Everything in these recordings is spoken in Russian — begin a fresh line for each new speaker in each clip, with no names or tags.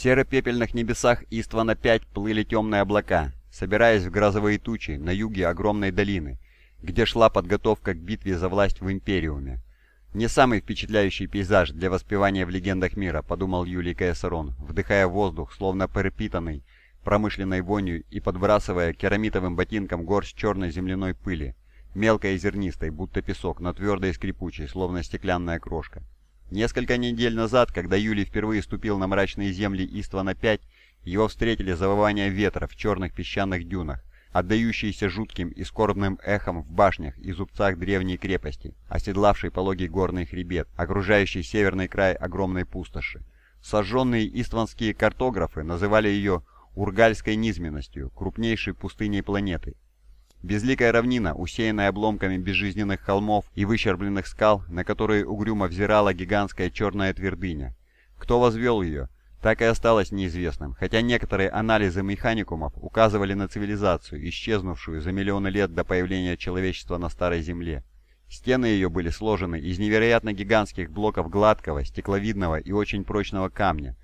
серо-пепельных небесах Иствана-5 плыли темные облака, собираясь в грозовые тучи на юге огромной долины, где шла подготовка к битве за власть в Империуме. «Не самый впечатляющий пейзаж для воспевания в легендах мира», — подумал Юлий Каэсарон, вдыхая воздух, словно пропитанный промышленной вонью и подбрасывая керамитовым ботинком горсть черной земляной пыли, мелкой и зернистой, будто песок, но твердой и скрипучей, словно стеклянная крошка. Несколько недель назад, когда Юлий впервые ступил на мрачные земли Иствана-5, его встретили завывания ветра в черных песчаных дюнах, отдающиеся жутким и скорбным эхом в башнях и зубцах древней крепости, оседлавшей пологий горный хребет, окружающий северный край огромной пустоши. Сожженные истванские картографы называли ее Ургальской низменностью, крупнейшей пустыней планеты. Безликая равнина, усеянная обломками безжизненных холмов и выщербленных скал, на которые угрюмо взирала гигантская черная твердыня. Кто возвел ее, так и осталось неизвестным, хотя некоторые анализы механикумов указывали на цивилизацию, исчезнувшую за миллионы лет до появления человечества на Старой Земле. Стены ее были сложены из невероятно гигантских блоков гладкого, стекловидного и очень прочного камня,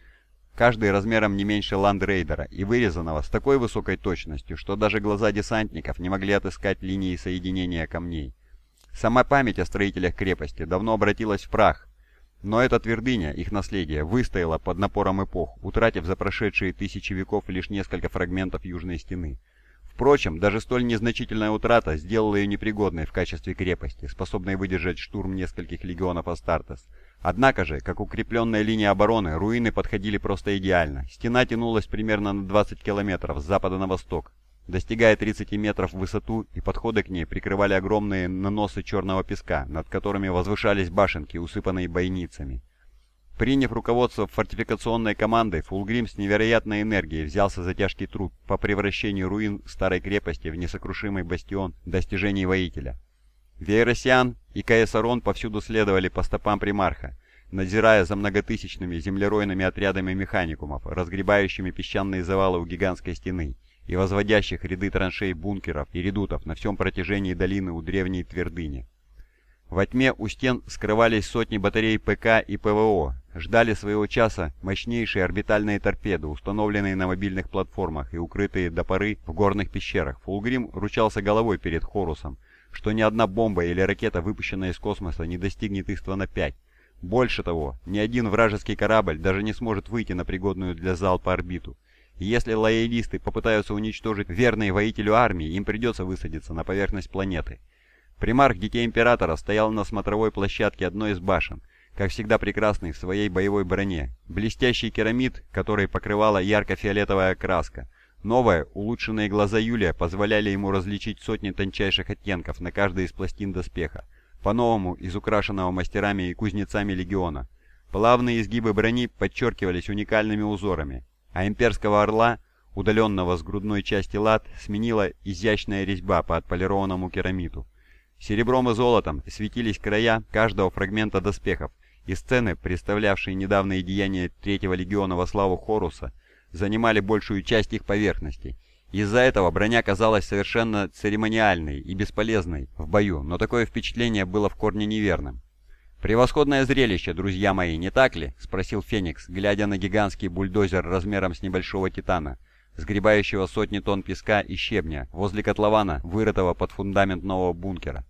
каждый размером не меньше ландрейдера и вырезанного с такой высокой точностью, что даже глаза десантников не могли отыскать линии соединения камней. Сама память о строителях крепости давно обратилась в прах, но эта твердыня, их наследие, выстояла под напором эпох, утратив за прошедшие тысячи веков лишь несколько фрагментов южной стены. Впрочем, даже столь незначительная утрата сделала ее непригодной в качестве крепости, способной выдержать штурм нескольких легионов Астартес. Однако же, как укрепленная линия обороны, руины подходили просто идеально. Стена тянулась примерно на 20 километров с запада на восток, достигая 30 метров в высоту, и подходы к ней прикрывали огромные наносы черного песка, над которыми возвышались башенки, усыпанные бойницами. Приняв руководство фортификационной командой, Фулгрим с невероятной энергией взялся за тяжкий труд по превращению руин старой крепости в несокрушимый бастион достижений воителя. Вейросиан и Каесарон повсюду следовали по стопам примарха, надзирая за многотысячными землеройными отрядами механикумов, разгребающими песчаные завалы у гигантской стены и возводящих ряды траншей бункеров и редутов на всем протяжении долины у древней твердыни. Во тьме у стен скрывались сотни батарей ПК и ПВО, ждали своего часа мощнейшие орбитальные торпеды, установленные на мобильных платформах и укрытые до поры в горных пещерах. Фулгрим ручался головой перед Хорусом, что ни одна бомба или ракета, выпущенная из космоса, не достигнет Иствана-5. Больше того, ни один вражеский корабль даже не сможет выйти на пригодную для залпа орбиту. И если лоялисты попытаются уничтожить верные воителю армии, им придется высадиться на поверхность планеты. Примарх Детей Императора стоял на смотровой площадке одной из башен, как всегда прекрасный в своей боевой броне. Блестящий керамид, который покрывала ярко-фиолетовая краска. Новые, улучшенные глаза Юлия позволяли ему различить сотни тончайших оттенков на каждой из пластин доспеха, по-новому изукрашенного мастерами и кузнецами легиона. Плавные изгибы брони подчеркивались уникальными узорами, а имперского орла, удаленного с грудной части лад, сменила изящная резьба по отполированному керамиту. Серебром и золотом светились края каждого фрагмента доспехов, и сцены, представлявшие недавние деяния Третьего легиона во славу Хоруса, занимали большую часть их поверхности. Из-за этого броня казалась совершенно церемониальной и бесполезной в бою, но такое впечатление было в корне неверным. «Превосходное зрелище, друзья мои, не так ли?» — спросил Феникс, глядя на гигантский бульдозер размером с небольшого титана, сгребающего сотни тонн песка и щебня возле котлована, вырытого под фундамент нового бункера.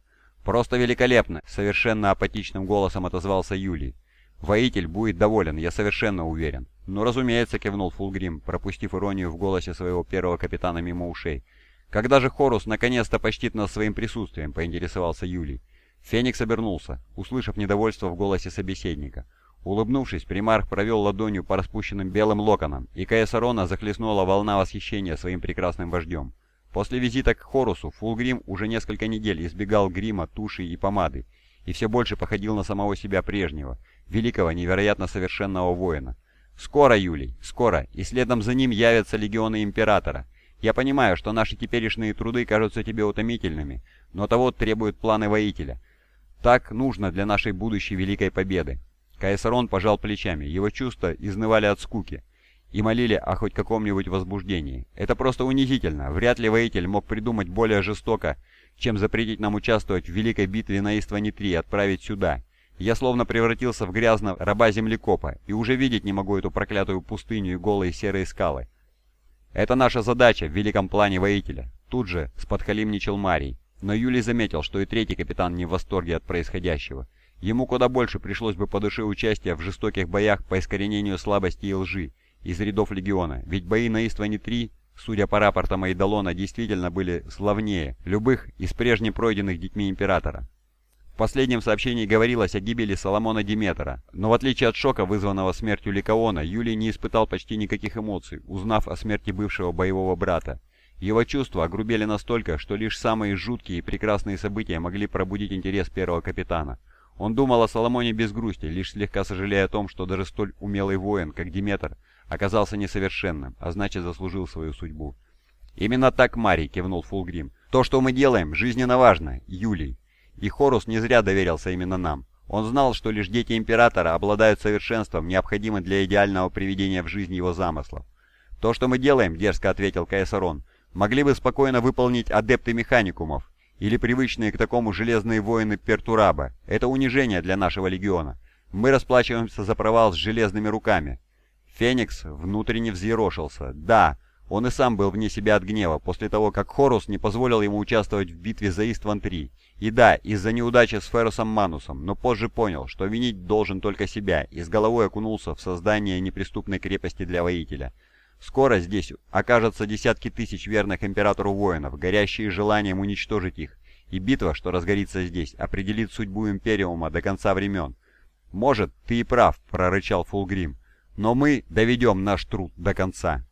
«Просто великолепно!» — совершенно апатичным голосом отозвался Юлий. «Воитель будет доволен, я совершенно уверен». «Ну, разумеется», — кивнул Фулгрим, пропустив иронию в голосе своего первого капитана мимо ушей. «Когда же Хорус наконец-то почтит нас своим присутствием?» — поинтересовался Юлий. Феникс обернулся, услышав недовольство в голосе собеседника. Улыбнувшись, примарх провел ладонью по распущенным белым локонам, и Каэсарона захлестнула волна восхищения своим прекрасным вождем. После визита к Хорусу Фулгрим уже несколько недель избегал грима, туши и помады, и все больше походил на самого себя прежнего, великого, невероятно совершенного воина. «Скоро, Юлий, скоро, и следом за ним явятся легионы Императора. Я понимаю, что наши теперешние труды кажутся тебе утомительными, но того требуют планы воителя. Так нужно для нашей будущей великой победы. Каэсарон пожал плечами, его чувства изнывали от скуки и молили о хоть каком-нибудь возбуждении. Это просто унизительно, вряд ли воитель мог придумать более жестоко, чем запретить нам участвовать в великой битве на Истване-3 и отправить сюда, Я словно превратился в грязного раба-землекопа, и уже видеть не могу эту проклятую пустыню и голые серые скалы. Это наша задача в великом плане воителя. Тут же сподхалимничал Марий. Но Юлий заметил, что и третий капитан не в восторге от происходящего. Ему куда больше пришлось бы по душе участия в жестоких боях по искоренению слабости и лжи из рядов легиона, ведь бои на Истване-3, судя по рапортам Айдалона, действительно были славнее любых из прежних пройденных детьми Императора. В последнем сообщении говорилось о гибели Соломона Диметра, но в отличие от шока, вызванного смертью Ликаона, Юлий не испытал почти никаких эмоций, узнав о смерти бывшего боевого брата. Его чувства огрубели настолько, что лишь самые жуткие и прекрасные события могли пробудить интерес первого капитана. Он думал о Соломоне без грусти, лишь слегка сожалея о том, что даже столь умелый воин, как Диметр, оказался несовершенным, а значит заслужил свою судьбу. «Именно так, Марий», — кивнул Фулгрим. «То, что мы делаем, жизненно важно, Юлий. И Хорус не зря доверился именно нам. Он знал, что лишь дети Императора обладают совершенством, необходимым для идеального приведения в жизнь его замыслов. «То, что мы делаем», — дерзко ответил Каэсарон, — «могли бы спокойно выполнить адепты механикумов, или привычные к такому железные воины Пертураба. Это унижение для нашего легиона. Мы расплачиваемся за провал с железными руками». Феникс внутренне взъерошился. «Да, он и сам был вне себя от гнева, после того, как Хорус не позволил ему участвовать в битве за Истван-3. И да, из-за неудачи с Ферусом Манусом, но позже понял, что винить должен только себя, и с головой окунулся в создание неприступной крепости для воителя. Скоро здесь окажутся десятки тысяч верных Императору воинов, горящие желанием уничтожить их, и битва, что разгорится здесь, определит судьбу Империума до конца времен. «Может, ты и прав», — прорычал Фулгрим, — «но мы доведем наш труд до конца».